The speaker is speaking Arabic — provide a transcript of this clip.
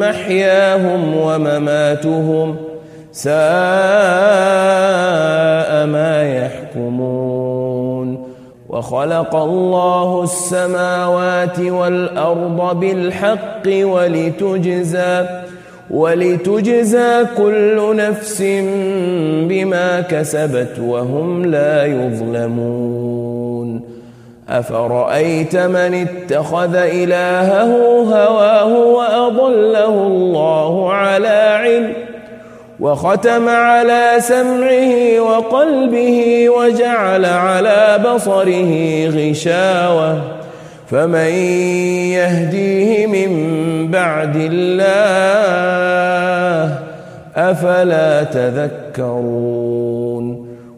محياهم ومماتهم ساء ما يحكمون وخلق الله السماوات والأرض بالحق ولتجزى ولتجزى كل نفس بما كسبت وهم لا يظلمون أفرأيت من اتخذ إلهه هواه وأضله الله على علم وختم على سمعه وقلبه وجعل على بصره غشاوة. فمن يهديه من بعد الله أفلا تذكرون.